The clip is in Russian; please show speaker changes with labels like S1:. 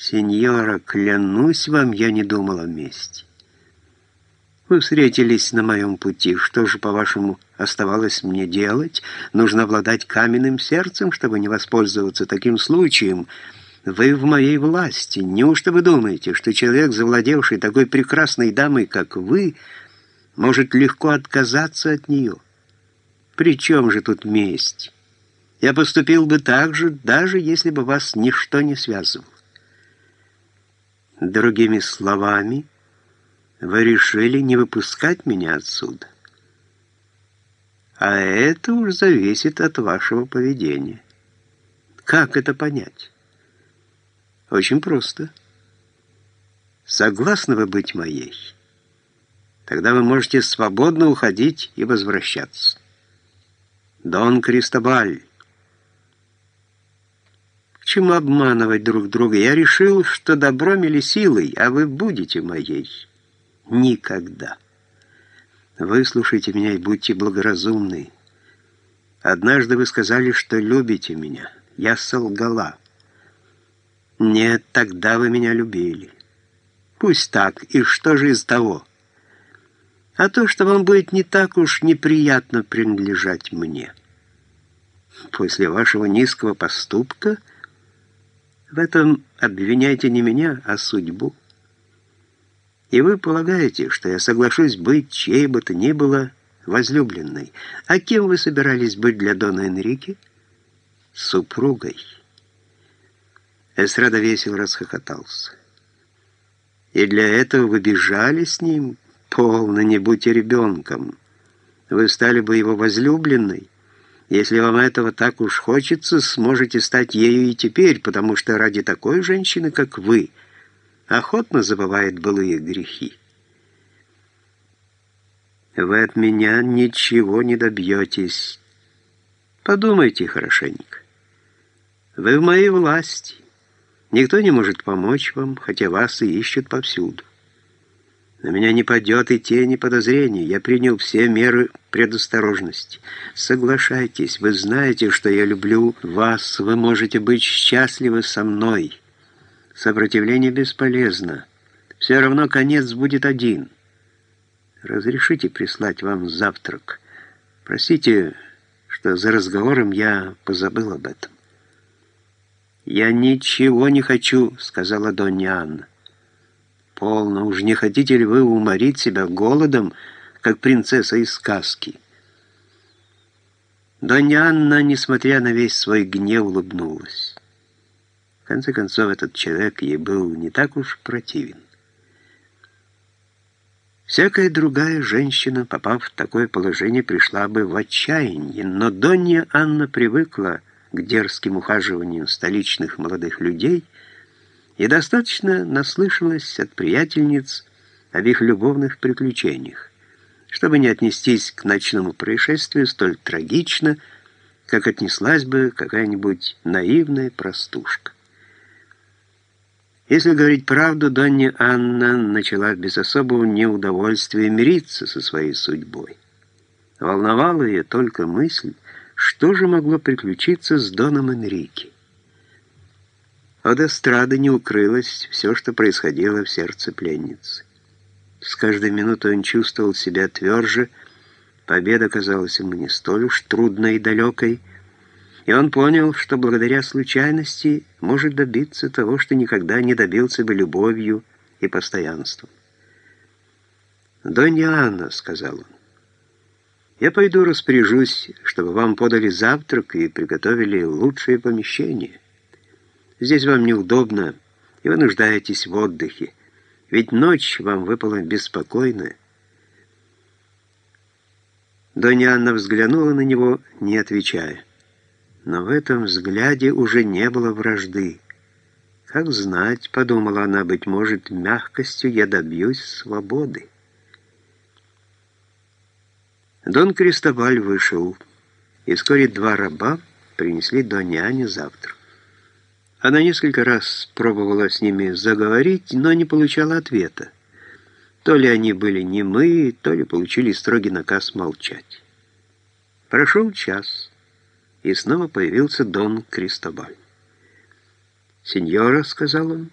S1: Сеньора, клянусь вам, я не думал о мести. Вы встретились на моем пути. Что же, по-вашему, оставалось мне делать? Нужно обладать каменным сердцем, чтобы не воспользоваться таким случаем. Вы в моей власти. Неужто вы думаете, что человек, завладевший такой прекрасной дамой, как вы, может легко отказаться от нее? При чем же тут месть? Я поступил бы так же, даже если бы вас ничто не связывало. Другими словами... Вы решили не выпускать меня отсюда. А это уж зависит от вашего поведения. Как это понять? Очень просто. Согласны вы быть моей? Тогда вы можете свободно уходить и возвращаться. Дон Кристобаль. К чему обманывать друг друга? Я решил, что добром или силой, а вы будете моей никогда. Выслушайте меня и будьте благоразумны. Однажды вы сказали, что любите меня. Я солгала. Нет, тогда вы меня любили. Пусть так, и что же из того? А то, что вам будет не так уж неприятно принадлежать мне. После вашего низкого поступка в этом обвиняйте не меня, а судьбу. И вы полагаете, что я соглашусь быть чьей бы то ни было возлюбленной. А кем вы собирались быть для Дона Энрике? Супругой. Эстрада весело расхохотался. И для этого вы бежали с ним? Полно, не будьте ребенком. Вы стали бы его возлюбленной. Если вам этого так уж хочется, сможете стать ею и теперь, потому что ради такой женщины, как вы – охотно забывает былые грехи. Вы от меня ничего не добьетесь. Подумайте хорошенько. Вы в моей власти. Никто не может помочь вам, хотя вас и ищут повсюду. На меня не падет и тени подозрений. Я принял все меры предосторожности. Соглашайтесь, вы знаете, что я люблю вас. Вы можете быть счастливы со мной». Сопротивление бесполезно. Все равно конец будет один. Разрешите прислать вам завтрак. Простите, что за разговором я позабыл об этом. «Я ничего не хочу», — сказала Донья Анна. «Полно, уж не хотите ли вы уморить себя голодом, как принцесса из сказки?» Донья Анна, несмотря на весь свой гнев, улыбнулась. В конце концов, этот человек ей был не так уж противен. Всякая другая женщина, попав в такое положение, пришла бы в отчаяние, но Донья Анна привыкла к дерзким ухаживаниям столичных молодых людей и достаточно наслышалась от приятельниц об их любовных приключениях, чтобы не отнестись к ночному происшествию столь трагично, как отнеслась бы какая-нибудь наивная простушка. Если говорить правду, Донья Анна начала без особого неудовольствия мириться со своей судьбой. Волновала ее только мысль, что же могло приключиться с Доном Энрике. От эстрады не укрылось все, что происходило в сердце пленницы. С каждой минутой он чувствовал себя тверже, победа казалась ему не столь уж трудной и далекой, и он понял, что благодаря случайности может добиться того, что никогда не добился бы любовью и постоянством. «Донья Анна», — сказал он, — «я пойду распоряжусь, чтобы вам подали завтрак и приготовили лучшее помещение. Здесь вам неудобно, и вы нуждаетесь в отдыхе, ведь ночь вам выпала беспокойная». Донья Анна взглянула на него, не отвечая. Но в этом взгляде уже не было вражды. Как знать, подумала она, быть может, мягкостью я добьюсь свободы. Дон Кристобаль вышел, и вскоре два раба принесли до няни завтрак. Она несколько раз пробовала с ними заговорить, но не получала ответа. То ли они были немы, то ли получили строгий наказ молчать. Прошел час и снова появился Дон Кристобаль. «Сеньора», — сказал он,